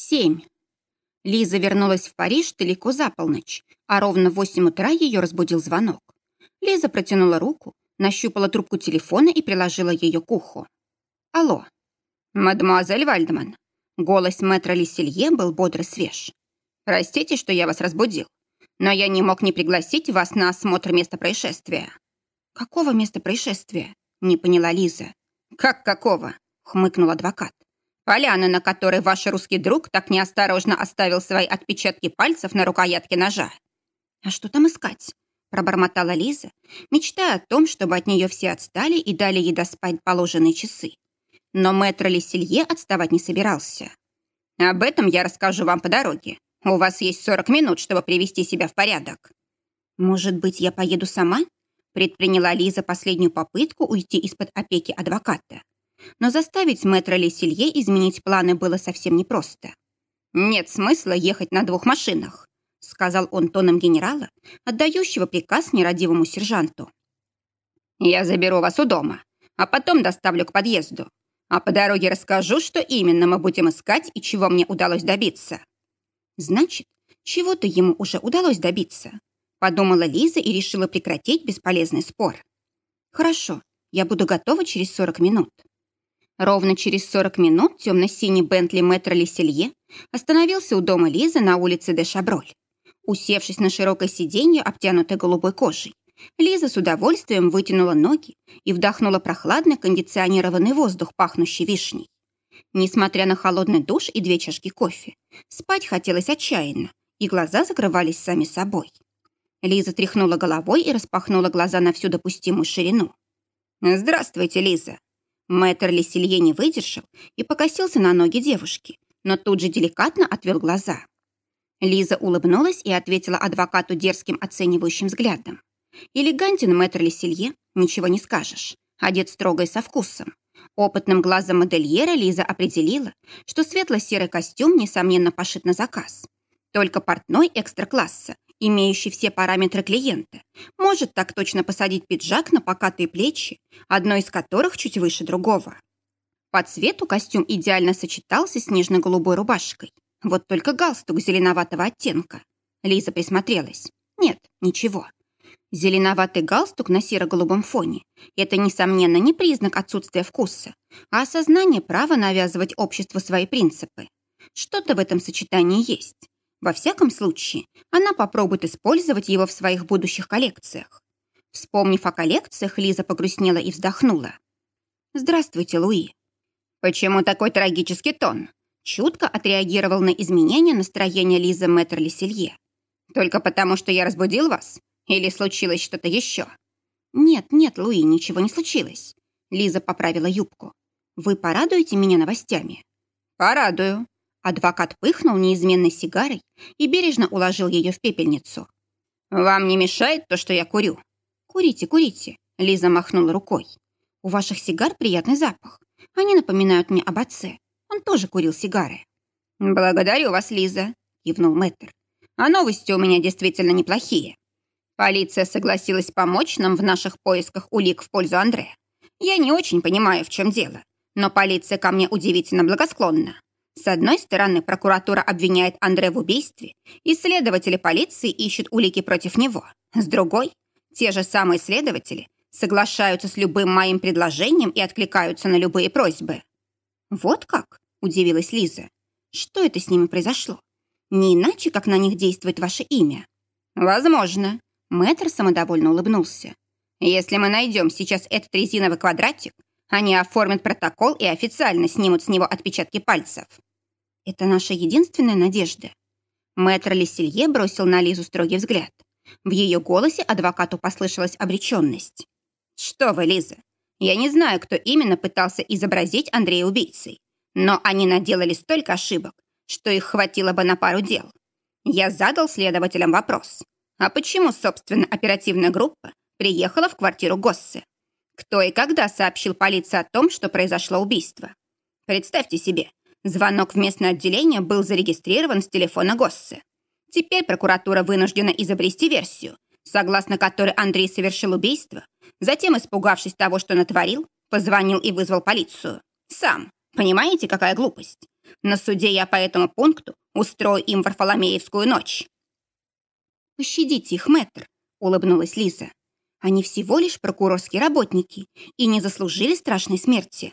Семь. Лиза вернулась в Париж далеко за полночь, а ровно в восемь утра ее разбудил звонок. Лиза протянула руку, нащупала трубку телефона и приложила ее к уху. «Алло, мадемуазель Вальдман». Голос мэтра Лиселье был бодро свеж. «Простите, что я вас разбудил, но я не мог не пригласить вас на осмотр места происшествия». «Какого места происшествия?» — не поняла Лиза. «Как какого?» — хмыкнул адвокат. Поляна, на которой ваш русский друг так неосторожно оставил свои отпечатки пальцев на рукоятке ножа. А что там искать? Пробормотала Лиза, мечтая о том, чтобы от нее все отстали и дали ей доспать положенные часы. Но мэтр Леселье отставать не собирался. Об этом я расскажу вам по дороге. У вас есть 40 минут, чтобы привести себя в порядок. Может быть, я поеду сама? Предприняла Лиза последнюю попытку уйти из-под опеки адвоката. Но заставить мэтра Леселье изменить планы было совсем непросто. «Нет смысла ехать на двух машинах», сказал он тоном генерала, отдающего приказ нерадивому сержанту. «Я заберу вас у дома, а потом доставлю к подъезду. А по дороге расскажу, что именно мы будем искать и чего мне удалось добиться». «Значит, чего-то ему уже удалось добиться», подумала Лиза и решила прекратить бесполезный спор. «Хорошо, я буду готова через 40 минут». Ровно через 40 минут темно-синий Бентли Мэтра Леселье остановился у дома Лизы на улице де Шаброль. Усевшись на широкое сиденье, обтянутой голубой кожей, Лиза с удовольствием вытянула ноги и вдохнула прохладный кондиционированный воздух, пахнущий вишней. Несмотря на холодный душ и две чашки кофе, спать хотелось отчаянно, и глаза закрывались сами собой. Лиза тряхнула головой и распахнула глаза на всю допустимую ширину. «Здравствуйте, Лиза!» Мэтр Леселье не выдержал и покосился на ноги девушки, но тут же деликатно отвел глаза. Лиза улыбнулась и ответила адвокату дерзким оценивающим взглядом. Элегантен мэтр Леселье, ничего не скажешь, одет строго и со вкусом. Опытным глазом модельера Лиза определила, что светло-серый костюм, несомненно, пошит на заказ. Только портной экстра-класса имеющий все параметры клиента, может так точно посадить пиджак на покатые плечи, одно из которых чуть выше другого. По цвету костюм идеально сочетался с нежно-голубой рубашкой. Вот только галстук зеленоватого оттенка. Лиза присмотрелась. Нет, ничего. Зеленоватый галстук на серо-голубом фоне – это, несомненно, не признак отсутствия вкуса, а осознание права навязывать обществу свои принципы. Что-то в этом сочетании есть. Во всяком случае, она попробует использовать его в своих будущих коллекциях. Вспомнив о коллекциях, Лиза погрустнела и вздохнула. «Здравствуйте, Луи». «Почему такой трагический тон?» Чутко отреагировал на изменение настроения Лизы Мэтр Леселье. «Только потому, что я разбудил вас? Или случилось что-то еще?» «Нет, нет, Луи, ничего не случилось». Лиза поправила юбку. «Вы порадуете меня новостями?» «Порадую», Адвокат пыхнул неизменной сигарой и бережно уложил ее в пепельницу. «Вам не мешает то, что я курю?» «Курите, курите», — Лиза махнула рукой. «У ваших сигар приятный запах. Они напоминают мне об отце. Он тоже курил сигары». «Благодарю вас, Лиза», — кивнул мэтр. «А новости у меня действительно неплохие. Полиция согласилась помочь нам в наших поисках улик в пользу Андре. Я не очень понимаю, в чем дело, но полиция ко мне удивительно благосклонна. С одной стороны, прокуратура обвиняет Андре в убийстве, и следователи полиции ищут улики против него. С другой, те же самые следователи соглашаются с любым моим предложением и откликаются на любые просьбы. «Вот как?» – удивилась Лиза. «Что это с ними произошло? Не иначе, как на них действует ваше имя?» «Возможно», – мэтр самодовольно улыбнулся. «Если мы найдем сейчас этот резиновый квадратик, они оформят протокол и официально снимут с него отпечатки пальцев. Это наша единственная надежда. Мэтр Леселье бросил на Лизу строгий взгляд. В ее голосе адвокату послышалась обреченность. «Что вы, Лиза, я не знаю, кто именно пытался изобразить Андрея убийцей, но они наделали столько ошибок, что их хватило бы на пару дел. Я задал следователям вопрос. А почему, собственно, оперативная группа приехала в квартиру Госсы? Кто и когда сообщил полиции о том, что произошло убийство? Представьте себе, Звонок в местное отделение был зарегистрирован с телефона Госсы. Теперь прокуратура вынуждена изобрести версию, согласно которой Андрей совершил убийство, затем, испугавшись того, что натворил, позвонил и вызвал полицию. Сам. Понимаете, какая глупость? На суде я по этому пункту устрою им Варфоломеевскую ночь». «Пощадите их, мэтр», — улыбнулась Лиза. «Они всего лишь прокурорские работники и не заслужили страшной смерти».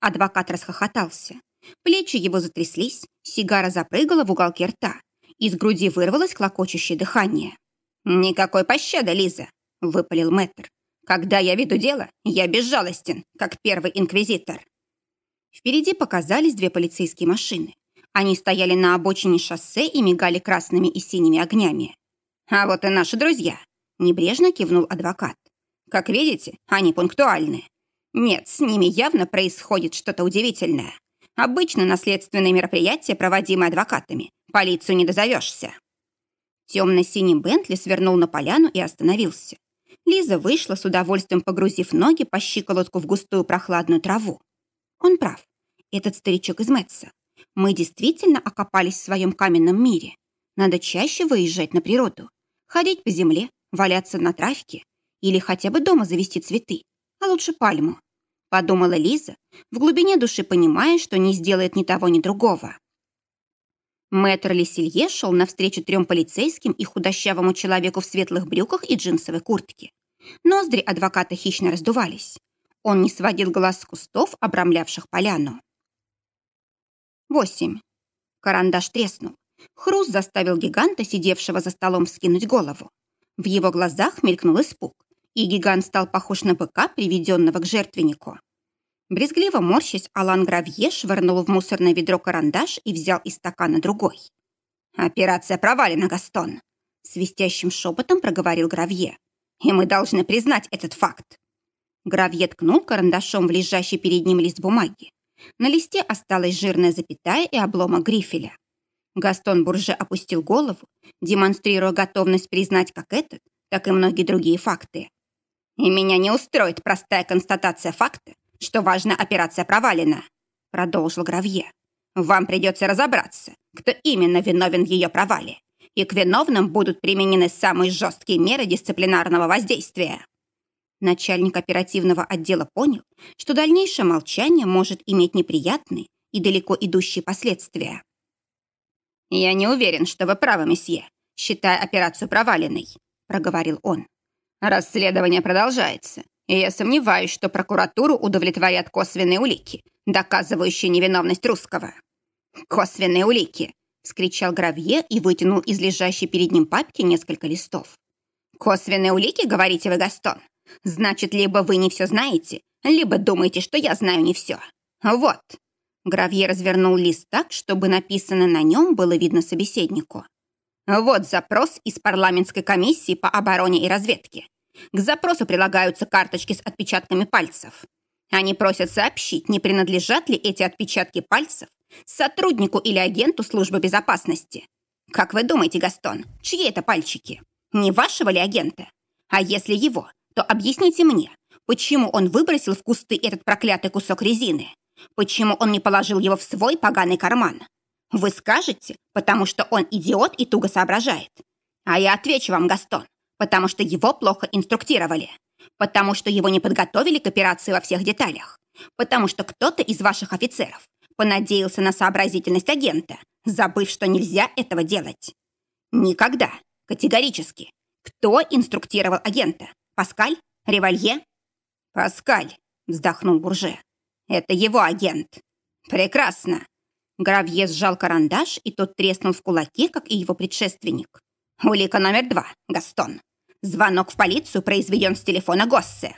Адвокат расхохотался. Плечи его затряслись, сигара запрыгала в уголке рта. Из груди вырвалось клокочущее дыхание. «Никакой пощады, Лиза!» — выпалил мэтр. «Когда я веду дело, я безжалостен, как первый инквизитор». Впереди показались две полицейские машины. Они стояли на обочине шоссе и мигали красными и синими огнями. «А вот и наши друзья», — небрежно кивнул адвокат. «Как видите, они пунктуальны. Нет, с ними явно происходит что-то удивительное. Обычно наследственные мероприятия, проводимые адвокатами, полицию не дозовешься». Темно-синий Бентли свернул на поляну и остановился. Лиза вышла с удовольствием, погрузив ноги по щиколотку в густую прохладную траву. Он прав. Этот старичок из Мэтса. Мы действительно окопались в своем каменном мире. Надо чаще выезжать на природу, ходить по земле, валяться на травке или хотя бы дома завести цветы, а лучше пальму. Подумала Лиза, в глубине души понимая, что не сделает ни того, ни другого. Мэтр Леселье шел навстречу трем полицейским и худощавому человеку в светлых брюках и джинсовой куртке. Ноздри адвоката хищно раздувались. Он не сводил глаз с кустов, обрамлявших поляну. Восемь. Карандаш треснул. Хруст заставил гиганта, сидевшего за столом, скинуть голову. В его глазах мелькнул испуг, и гигант стал похож на быка, приведенного к жертвеннику. Брезгливо морщась, Алан Гравье швырнул в мусорное ведро карандаш и взял из стакана другой. «Операция провалена, Гастон!» Свистящим шепотом проговорил Гравье. «И мы должны признать этот факт. Гравье ткнул карандашом в лежащий перед ним лист бумаги. На листе осталась жирная запятая и обломок грифеля. Гастон Бурже опустил голову, демонстрируя готовность признать как этот, так и многие другие факты. «И меня не устроит простая констатация факта, что важная операция провалена», продолжил Гравье. «Вам придется разобраться, кто именно виновен в ее провале, и к виновным будут применены самые жесткие меры дисциплинарного воздействия». Начальник оперативного отдела понял, что дальнейшее молчание может иметь неприятные и далеко идущие последствия. «Я не уверен, что вы правы, месье, считая операцию проваленной», проговорил он. «Расследование продолжается, и я сомневаюсь, что прокуратуру удовлетворят косвенные улики, доказывающие невиновность русского». «Косвенные улики!» — вскричал Гравье и вытянул из лежащей перед ним папки несколько листов. «Косвенные улики, говорите вы, Гастон? Значит, либо вы не все знаете, либо думаете, что я знаю не все. Вот». Гравье развернул лист так, чтобы написано на нем было видно собеседнику. Вот запрос из парламентской комиссии по обороне и разведке. К запросу прилагаются карточки с отпечатками пальцев. Они просят сообщить, не принадлежат ли эти отпечатки пальцев сотруднику или агенту службы безопасности. Как вы думаете, Гастон, чьи это пальчики? Не вашего ли агента? А если его, то объясните мне, почему он выбросил в кусты этот проклятый кусок резины? Почему он не положил его в свой поганый карман? Вы скажете, потому что он идиот и туго соображает. А я отвечу вам, Гастон, потому что его плохо инструктировали, потому что его не подготовили к операции во всех деталях, потому что кто-то из ваших офицеров понадеялся на сообразительность агента, забыв, что нельзя этого делать. Никогда, категорически. Кто инструктировал агента? Паскаль? Револье?» «Паскаль», — вздохнул Бурже. «Это его агент». «Прекрасно». Гравье сжал карандаш, и тот треснул в кулаке, как и его предшественник. «Улика номер два, Гастон. Звонок в полицию произведен с телефона Госсе.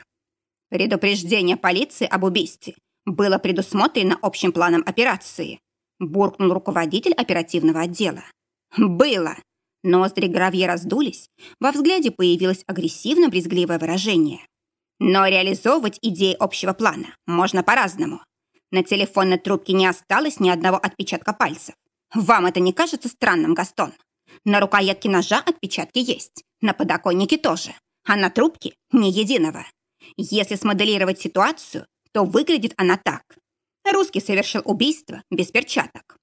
Предупреждение полиции об убийстве было предусмотрено общим планом операции», буркнул руководитель оперативного отдела. «Было!» Ноздри Гравье раздулись, во взгляде появилось агрессивно-брезгливое выражение. Но реализовывать идеи общего плана можно по-разному. На телефонной трубке не осталось ни одного отпечатка пальцев. Вам это не кажется странным, Гастон? На рукоятке ножа отпечатки есть, на подоконнике тоже, а на трубке ни единого. Если смоделировать ситуацию, то выглядит она так. Русский совершил убийство без перчаток.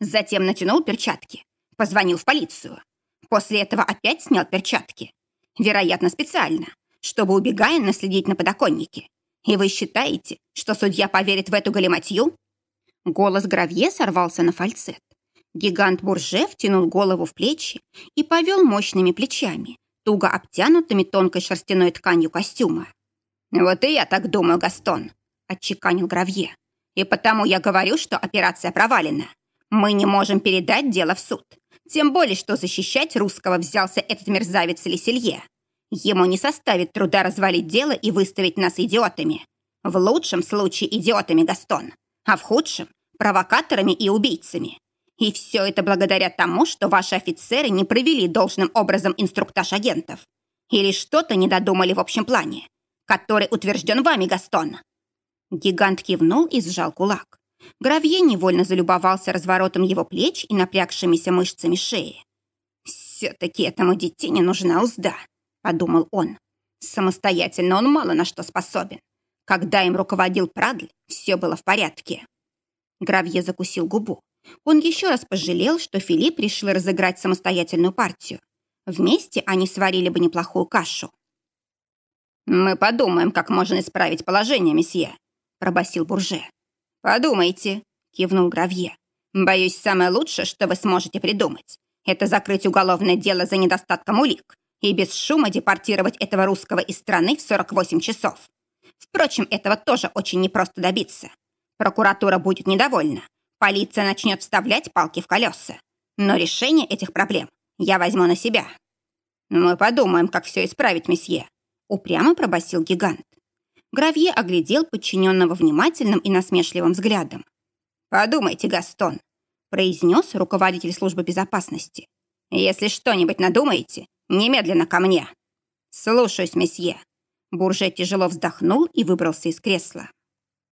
Затем натянул перчатки, Позвонил в полицию. После этого опять снял перчатки. Вероятно, специально, чтобы, убегая, наследить на подоконнике. И вы считаете, что судья поверит в эту галиматью? Голос Гравье сорвался на фальцет. Гигант Бурже втянул голову в плечи и повел мощными плечами, туго обтянутыми тонкой шерстяной тканью костюма. «Вот и я так думаю, Гастон», — отчеканил Гравье. «И потому я говорю, что операция провалена. Мы не можем передать дело в суд. Тем более, что защищать русского взялся этот мерзавец Леселье. Ему не составит труда развалить дело и выставить нас идиотами. В лучшем случае идиотами, Гастон, а в худшем – провокаторами и убийцами. И все это благодаря тому, что ваши офицеры не провели должным образом инструктаж агентов. Или что-то не додумали в общем плане, который утвержден вами, Гастон. Гигант кивнул и сжал кулак. Гравье невольно залюбовался разворотом его плеч и напрягшимися мышцами шеи. «Все-таки этому детине нужна узда», — подумал он. «Самостоятельно он мало на что способен. Когда им руководил Прадль, все было в порядке». Гравье закусил губу. Он еще раз пожалел, что Филипп решил разыграть самостоятельную партию. Вместе они сварили бы неплохую кашу. «Мы подумаем, как можно исправить положение, месье», — пробасил Бурже. «Подумайте», — кивнул Гравье. «Боюсь, самое лучшее, что вы сможете придумать, это закрыть уголовное дело за недостатком улик и без шума депортировать этого русского из страны в 48 часов. Впрочем, этого тоже очень непросто добиться. Прокуратура будет недовольна, полиция начнет вставлять палки в колеса. Но решение этих проблем я возьму на себя». «Мы подумаем, как все исправить, месье», — упрямо пробасил гигант. Гравье оглядел подчиненного внимательным и насмешливым взглядом. «Подумайте, Гастон», — произнес руководитель службы безопасности. «Если что-нибудь надумаете, немедленно ко мне». «Слушаюсь, месье». Бурже тяжело вздохнул и выбрался из кресла.